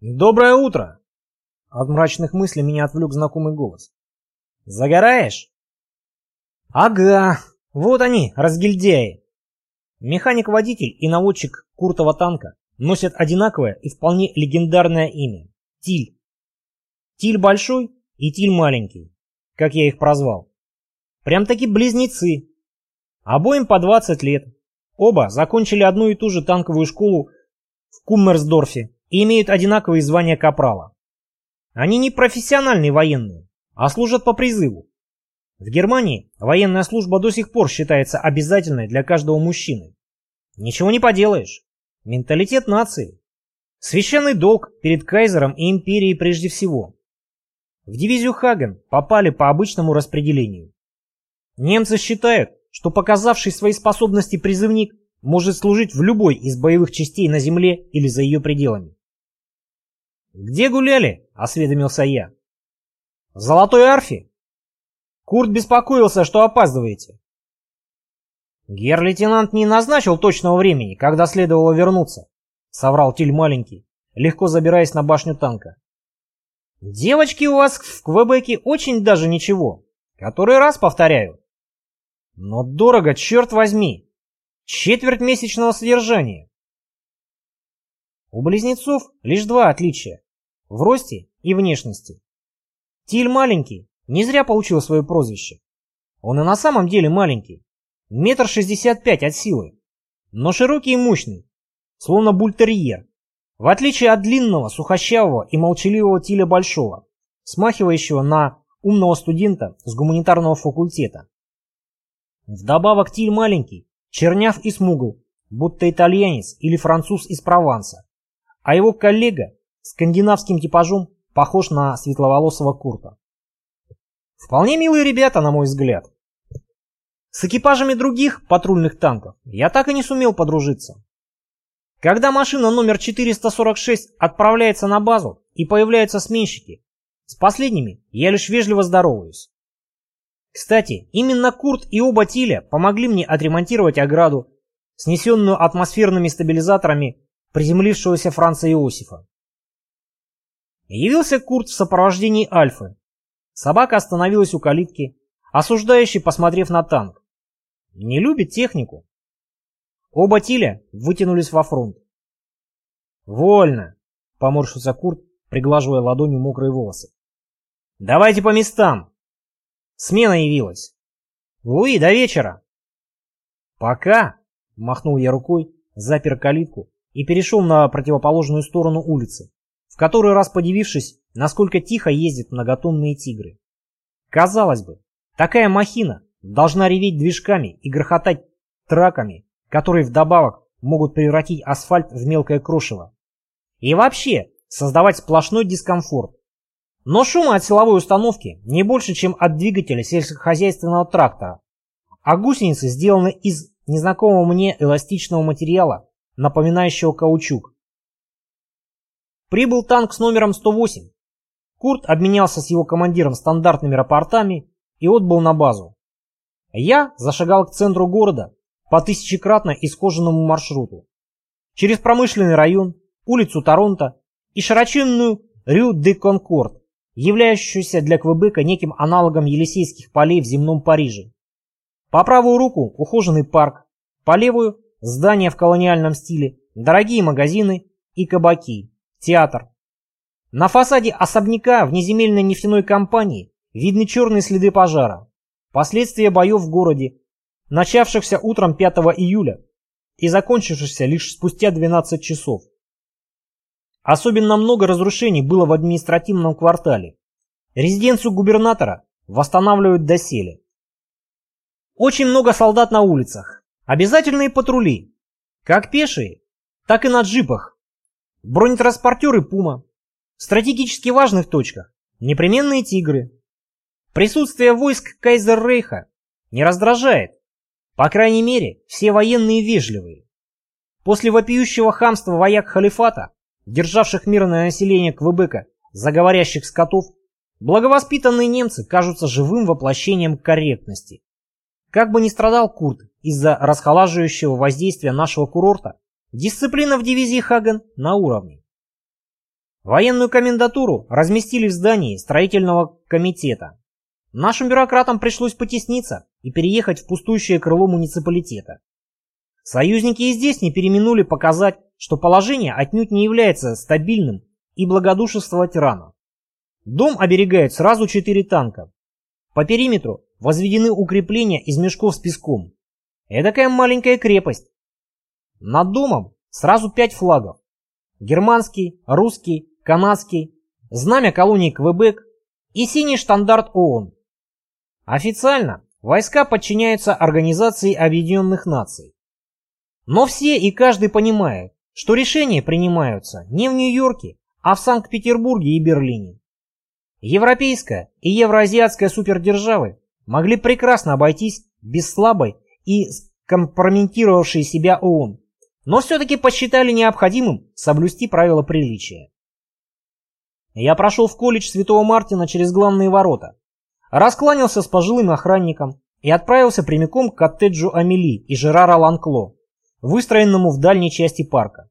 «Доброе утро!» От мрачных мыслей меня отвлек знакомый голос. «Загораешь?» «Ага, вот они, разгильдяи!» Механик-водитель и наводчик Куртова танка носят одинаковое и вполне легендарное имя – Тиль. Тиль большой и Тиль маленький, как я их прозвал. Прям-таки близнецы. Обоим по 20 лет. Оба закончили одну и ту же танковую школу в Куммерсдорфе и имеют одинаковые звания капрала. Они не профессиональные военные, а служат по призыву. В Германии военная служба до сих пор считается обязательной для каждого мужчины. Ничего не поделаешь. Менталитет нации. Священный долг перед кайзером и империей прежде всего. В дивизию Хаген попали по обычному распределению. Немцы считают, что показавший свои способности призывник может служить в любой из боевых частей на земле или за ее пределами. «Где гуляли?» — осведомился я. «В Золотой Арфе?» Курт беспокоился, что опаздываете. Гер-лейтенант не назначил точного времени, когда следовало вернуться, соврал Тиль маленький, легко забираясь на башню танка. Девочки у вас в Квебеке очень даже ничего. Который раз повторяю. Но дорого, черт возьми. Четверть месячного содержания. У близнецов лишь два отличия. В росте и внешности. Тиль маленький, не зря получил свое прозвище. Он и на самом деле маленький. Метр шестьдесят пять от силы. Но широкий и мощный, словно бультерьер. В отличие от длинного, сухощавого и молчаливого Тиля Большого, смахивающего на умного студента с гуманитарного факультета. Вдобавок Тиль маленький, черняв и смугл, будто итальянец или француз из Прованса. А его коллега скандинавским типажом похож на светловолосого Курта. Вполне милые ребята, на мой взгляд. С экипажами других патрульных танков я так и не сумел подружиться. Когда машина номер 446 отправляется на базу и появляются сменщики, с последними я лишь вежливо здороваюсь. Кстати, именно Курт и оба Тиля помогли мне отремонтировать ограду, снесенную атмосферными стабилизаторами приземлившегося Франца Иосифа. Явился Курт в сопровождении Альфы. Собака остановилась у калитки, осуждающий, посмотрев на танк. Не любит технику. Оба Тиля вытянулись во фронт. «Вольно!» — поморщился Курт, приглаживая ладонью мокрые волосы. «Давайте по местам!» Смена явилась. «Луи, до вечера!» «Пока!» — махнул я рукой, запер калитку и перешел на противоположную сторону улицы в который раз подивившись, насколько тихо ездят многотонные тигры. Казалось бы, такая махина должна реветь движками и грохотать траками, которые вдобавок могут превратить асфальт в мелкое крошево. И вообще создавать сплошной дискомфорт. Но шума от силовой установки не больше, чем от двигателя сельскохозяйственного трактора. А гусеницы сделаны из незнакомого мне эластичного материала, напоминающего каучук. Прибыл танк с номером 108. Курт обменялся с его командиром стандартными рапортами и отбыл на базу. Я зашагал к центру города по тысячекратно искоженному маршруту. Через промышленный район, улицу Торонто и широченную Рю де Конкорд, являющуюся для Квебека неким аналогом Елисейских полей в земном Париже. По правую руку ухоженный парк, по левую – здания в колониальном стиле, дорогие магазины и кабаки. Театр. На фасаде особняка внеземельной нефтяной компании видны черные следы пожара. Последствия боев в городе, начавшихся утром 5 июля и закончившихся лишь спустя 12 часов. Особенно много разрушений было в административном квартале. Резиденцию губернатора восстанавливают доселе. Очень много солдат на улицах. Обязательные патрули. Как пешие, так и на джипах Бронетранспортеры «Пума». В стратегически важных точках непременные «Тигры». Присутствие войск Кайзер-Рейха не раздражает. По крайней мере, все военные вежливые. После вопиющего хамства вояк халифата, державших мирное население Квебека за говорящих скотов, благовоспитанные немцы кажутся живым воплощением корректности. Как бы ни страдал Курт из-за расхолаживающего воздействия нашего курорта, Дисциплина в дивизии Хаген на уровне. Военную комендатуру разместили в здании строительного комитета. Нашим бюрократам пришлось потесниться и переехать в пустующее крыло муниципалитета. Союзники и здесь не переминули показать, что положение отнюдь не является стабильным и благодушествовать рано. Дом оберегает сразу четыре танка. По периметру возведены укрепления из мешков с песком. Эдакая маленькая крепость. Над домом сразу пять флагов. Германский, русский, канадский, знамя колонии Квебек и синий штандарт ООН. Официально войска подчиняются Организации Объединенных Наций. Но все и каждый понимает, что решения принимаются не в Нью-Йорке, а в Санкт-Петербурге и Берлине. Европейская и евроазиатская супердержавы могли прекрасно обойтись без слабой и скомпрометировавшей себя ООН, но все-таки посчитали необходимым соблюсти правила приличия. Я прошел в колледж Святого Мартина через главные ворота, раскланялся с пожилым охранником и отправился прямиком к коттеджу Амели и Жерара Ланкло, выстроенному в дальней части парка.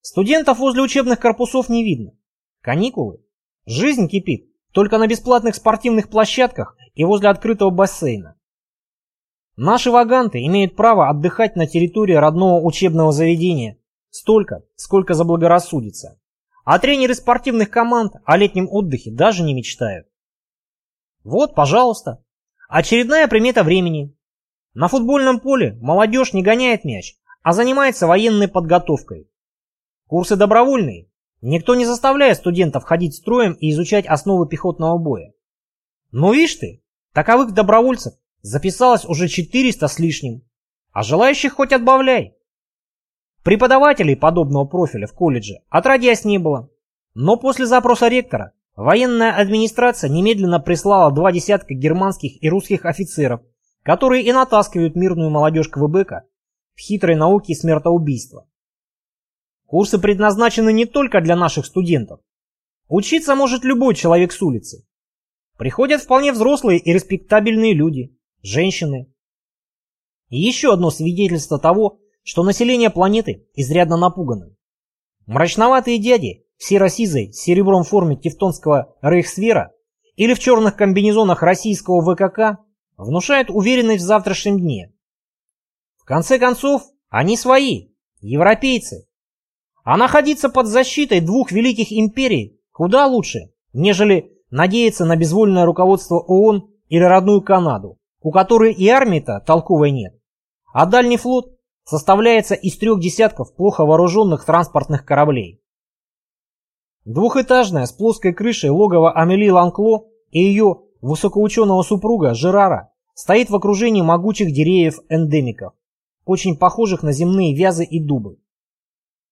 Студентов возле учебных корпусов не видно. Каникулы. Жизнь кипит только на бесплатных спортивных площадках и возле открытого бассейна. Наши ваганты имеют право отдыхать на территории родного учебного заведения столько, сколько заблагорассудится. А тренеры спортивных команд о летнем отдыхе даже не мечтают. Вот, пожалуйста, очередная примета времени. На футбольном поле молодежь не гоняет мяч, а занимается военной подготовкой. Курсы добровольные. Никто не заставляет студентов ходить строем и изучать основы пехотного боя. Но видишь ты, таковых добровольцев записалось уже 400 с лишним, а желающих хоть отбавляй. Преподавателей подобного профиля в колледже отродясь не было, но после запроса ректора военная администрация немедленно прислала два десятка германских и русских офицеров которые и натаскивают мирную молодежь КВБК в хитрой науке смертоубийства. Курсы предназначены не только для наших студентов. Учиться может любой человек с улицы. Приходят вполне взрослые и респектабельные люди, женщины. И еще одно свидетельство того, что население планеты изрядно напугано. Мрачноватые дяди в серо-сизой с серебром форме тевтонского рейхсвера или в черных комбинезонах российского ВКК внушают уверенность в завтрашнем дне. В конце концов, они свои, европейцы. А находиться под защитой двух великих империй куда лучше, нежели надеяться на безвольное руководство ООН или родную Канаду, у которой и армии-то толковой нет. А дальний флот составляется из трех десятков плохо вооруженных транспортных кораблей. Двухэтажная с плоской крышей логово Амели Ланкло и ее высокоученого супруга Жерара стоит в окружении могучих деревьев-эндемиков, очень похожих на земные вязы и дубы.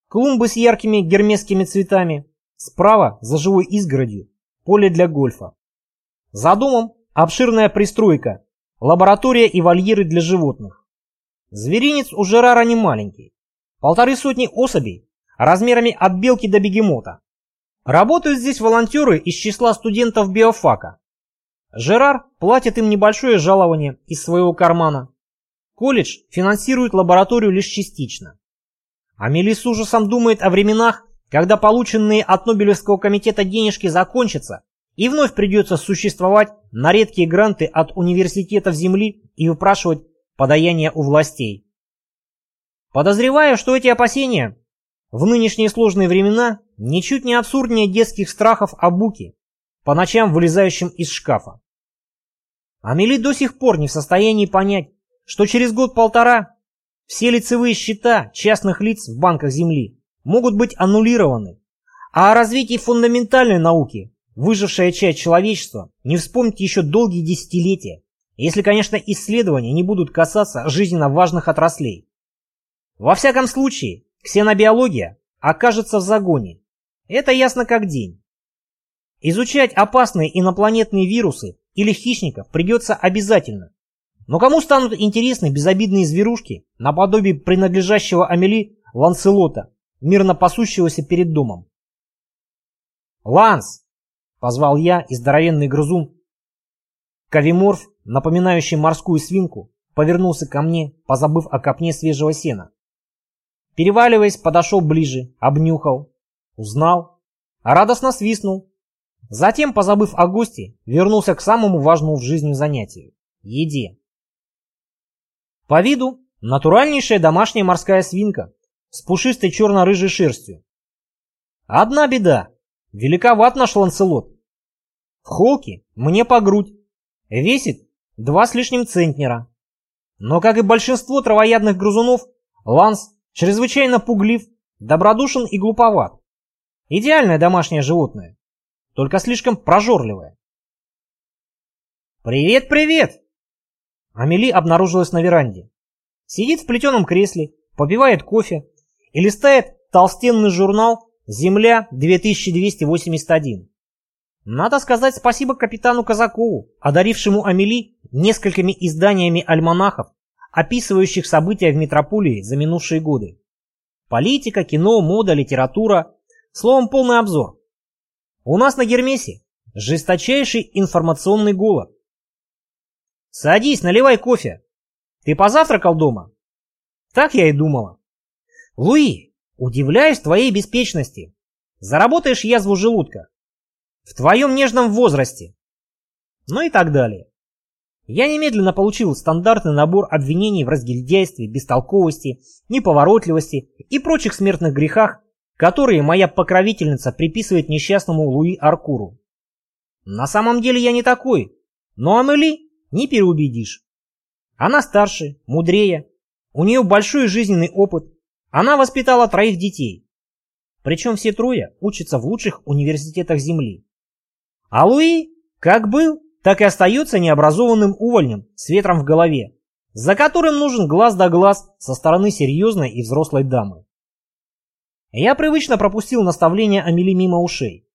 Клумбы с яркими гермесскими цветами, справа за живой изгородью поле для гольфа. За домом обширная пристройка, лаборатория и вольеры для животных. Зверинец у Жерара не маленький, полторы сотни особей, размерами от белки до бегемота. Работают здесь волонтеры из числа студентов биофака, Жерар платит им небольшое жалование из своего кармана. Колледж финансирует лабораторию лишь частично. Амели с ужасом думает о временах, когда полученные от Нобелевского комитета денежки закончатся, и вновь придется существовать на редкие гранты от университетов Земли и выпрашивать подаяние у властей. Подозреваю, что эти опасения в нынешние сложные времена ничуть не абсурднее детских страхов о буке, по ночам вылезающим из шкафа. Амели до сих пор не в состоянии понять, что через год-полтора все лицевые счета частных лиц в банках Земли могут быть аннулированы, а о развитии фундаментальной науки выжившая часть человечества не вспомнит еще долгие десятилетия, если, конечно, исследования не будут касаться жизненно важных отраслей. Во всяком случае, ксенобиология окажется в загоне. Это ясно как день. Изучать опасные инопланетные вирусы или хищников придется обязательно. Но кому станут интересны безобидные зверушки, наподобие принадлежащего Амели Ланселота, мирно пасущегося перед домом? «Ланс!» — позвал я, и здоровенный грызун. Кавиморф, напоминающий морскую свинку, повернулся ко мне, позабыв о копне свежего сена. Переваливаясь, подошел ближе, обнюхал, узнал. радостно свистнул. Затем, позабыв о гости, вернулся к самому важному в жизни занятию – еде. По виду натуральнейшая домашняя морская свинка с пушистой черно-рыжей шерстью. Одна беда – великоват наш ланцелот. В холке мне по грудь, весит два с лишним центнера. Но, как и большинство травоядных грызунов, ланс чрезвычайно пуглив, добродушен и глуповат. Идеальное домашнее животное, только слишком прожорливое. «Привет, привет!» Амели обнаружилась на веранде. Сидит в плетеном кресле, попивает кофе и листает толстенный журнал «Земля-2281». Надо сказать спасибо капитану Казакову, одарившему Амели несколькими изданиями альманахов, описывающих события в метрополии за минувшие годы. Политика, кино, мода, литература, словом, полный обзор. У нас на Гермесе жесточайший информационный голод. Садись, наливай кофе. Ты позавтракал дома? Так я и думала. Луи, удивляюсь твоей беспечности. Заработаешь язву желудка. В твоем нежном возрасте. Ну и так далее. Я немедленно получил стандартный набор обвинений в разгильдяйстве, бестолковости, неповоротливости и прочих смертных грехах, которые моя покровительница приписывает несчастному Луи Аркуру. На самом деле я не такой, но Амели не переубедишь. Она старше, мудрее, у нее большой жизненный опыт, она воспитала троих детей. Причем все трое учатся в лучших университетах Земли. А Луи, как был, так и остается необразованным увольнем с ветром в голове, за которым нужен глаз да глаз со стороны серьезной и взрослой дамы. Я привычно пропустил наставление Амели мимо ушей.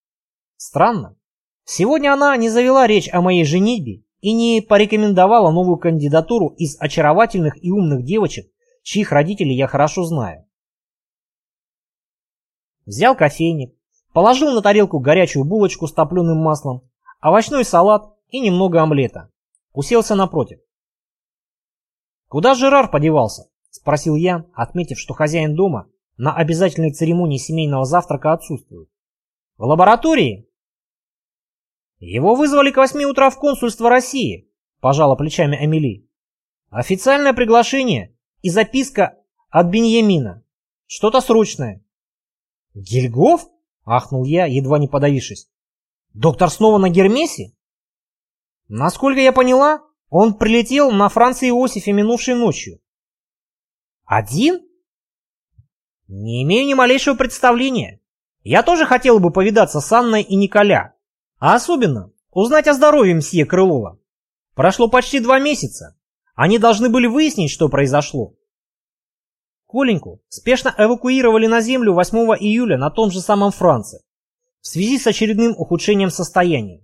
Странно. Сегодня она не завела речь о моей женитьбе и не порекомендовала новую кандидатуру из очаровательных и умных девочек, чьих родителей я хорошо знаю. Взял кофейник, положил на тарелку горячую булочку с топленым маслом, овощной салат и немного омлета. Уселся напротив. «Куда Жерар подевался?» – спросил я, отметив, что хозяин дома на обязательной церемонии семейного завтрака отсутствует. «В лаборатории?» «Его вызвали к восьми утра в консульство России», – пожала плечами Амели. «Официальное приглашение и записка от Беньямина. Что-то срочное». «Гильгоф?» – ахнул я, едва не подавившись. «Доктор снова на Гермесе?» «Насколько я поняла, он прилетел на Франции Иосифе минувшей ночью». «Один?» «Не имею ни малейшего представления. Я тоже хотел бы повидаться с Анной и Николя, а особенно узнать о здоровье мсье Крылова. Прошло почти два месяца. Они должны были выяснить, что произошло. Коленьку спешно эвакуировали на землю 8 июля на том же самом Франце в связи с очередным ухудшением состояния.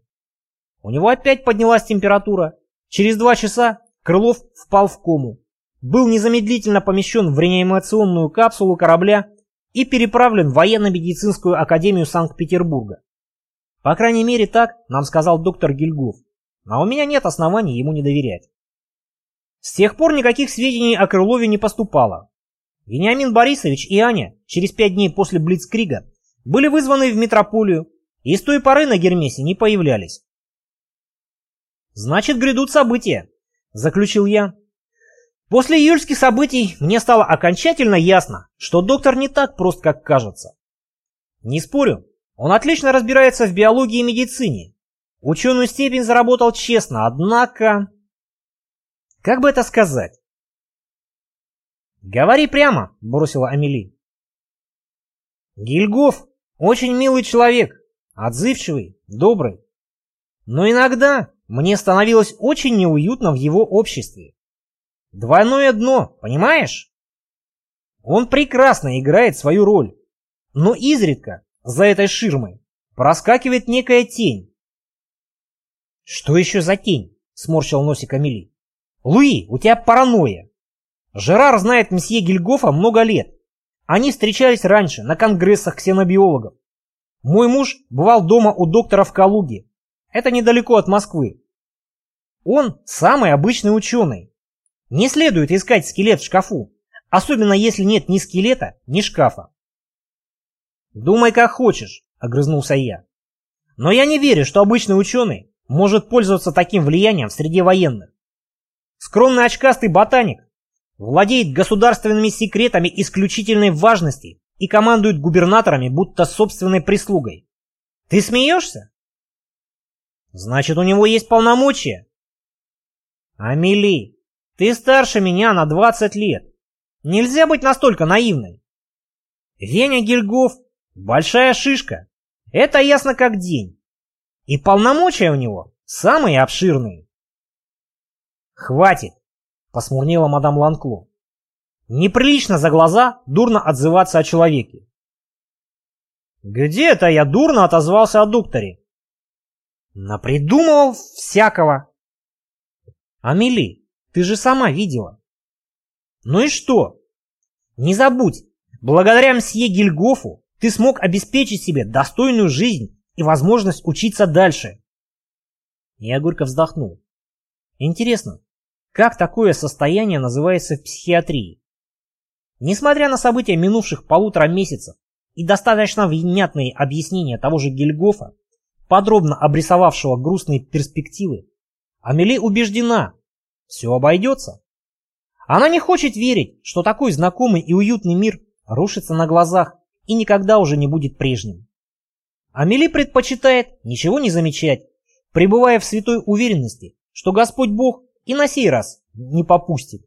У него опять поднялась температура. Через два часа Крылов впал в кому. Был незамедлительно помещен в реанимационную капсулу корабля и переправлен в военно-медицинскую академию Санкт-Петербурга. По крайней мере так нам сказал доктор Гильгоф, а у меня нет оснований ему не доверять. С тех пор никаких сведений о Крылове не поступало. Вениамин Борисович и Аня через пять дней после Блицкрига были вызваны в метрополию и с той поры на Гермесе не появлялись. «Значит, грядут события», — заключил я. После июльских событий мне стало окончательно ясно, что доктор не так прост, как кажется. Не спорю, он отлично разбирается в биологии и медицине. Ученую степень заработал честно, однако... Как бы это сказать? «Говори прямо», — бросила Амели. Гильгоф очень милый человек, отзывчивый, добрый. Но иногда мне становилось очень неуютно в его обществе. Двойное дно, понимаешь? Он прекрасно играет свою роль, но изредка за этой ширмой проскакивает некая тень. «Что еще за тень?» — сморщил носик Амели. «Луи, у тебя паранойя. Жерар знает месье Гильгофа много лет. Они встречались раньше на конгрессах ксенобиологов. Мой муж бывал дома у доктора в Калуге. Это недалеко от Москвы. Он самый обычный ученый. Не следует искать скелет в шкафу, особенно если нет ни скелета, ни шкафа. «Думай, как хочешь», — огрызнулся я. Но я не верю, что обычный ученый может пользоваться таким влиянием в среде военных. Скромный очкастый ботаник владеет государственными секретами исключительной важности и командует губернаторами, будто собственной прислугой. Ты смеешься? Значит, у него есть полномочия. Амели, ты старше меня на 20 лет. Нельзя быть настолько наивной. Веня Гильгоф — большая шишка. Это ясно как день. И полномочия у него самые обширные. Хватит, посмурнела мадам Ланкло. Неприлично за глаза дурно отзываться о человеке. Где-то я дурно отозвался о докторе. Напридумывал всякого. Амели, ты же сама видела. Ну и что? Не забудь, благодаря мсье Гильгофу ты смог обеспечить себе достойную жизнь и возможность учиться дальше. Я горько вздохнул. Интересно, как такое состояние называется в психиатрии? Несмотря на события минувших полутора месяцев и достаточно внятные объяснения того же Гильгофа, подробно обрисовавшего грустные перспективы, Амели убеждена, все обойдется. Она не хочет верить, что такой знакомый и уютный мир рушится на глазах и никогда уже не будет прежним. Амели предпочитает ничего не замечать, пребывая в святой уверенности, что Господь Бог и на сей раз не попустит.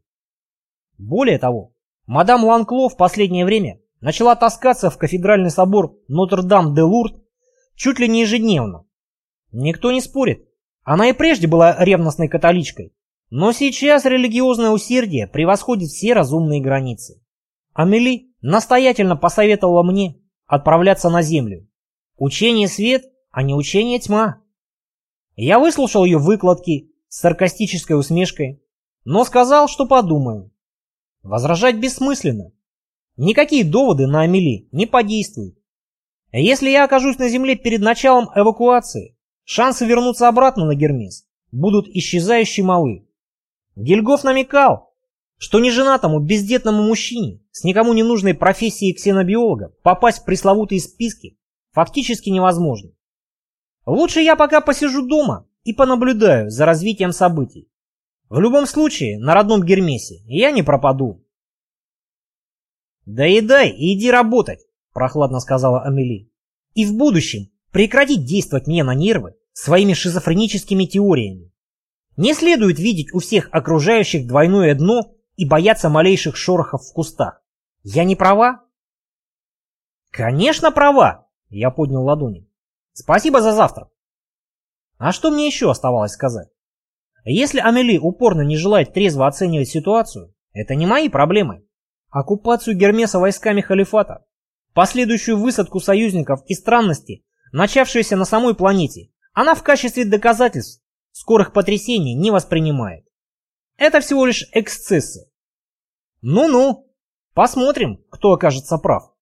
Более того, мадам Ланкло в последнее время начала таскаться в кафедральный собор Нотр-Дам-де-Лурд чуть ли не ежедневно. Никто не спорит, она и прежде была ревностной католичкой, но сейчас религиозное усердие превосходит все разумные границы. Амели настоятельно посоветовала мне отправляться на землю. Учение свет, а не учение тьма. Я выслушал ее выкладки с саркастической усмешкой, но сказал, что подумаю. Возражать бессмысленно. Никакие доводы на Амели не подействуют. Если я окажусь на земле перед началом эвакуации, шансы вернуться обратно на Гермес будут исчезающе малы. Гильгоф намекал, что неженатому бездетному мужчине с никому не нужной профессией ксенобиолога попасть в пресловутые списки фактически невозможно. Лучше я пока посижу дома и понаблюдаю за развитием событий. В любом случае, на родном Гермесе я не пропаду. «Доедай и иди работать», — прохладно сказала Амели. «И в будущем прекратить действовать мне на нервы своими шизофреническими теориями. Не следует видеть у всех окружающих двойное дно и бояться малейших шорохов в кустах. Я не права? Конечно, права, я поднял ладони. Спасибо за завтрак. А что мне еще оставалось сказать? Если Амели упорно не желает трезво оценивать ситуацию, это не мои проблемы. Оккупацию Гермеса войсками халифата, последующую высадку союзников и странности, начавшиеся на самой планете, она в качестве доказательств скорых потрясений не воспринимает. Это всего лишь эксцессы. Ну-ну, посмотрим, кто окажется прав.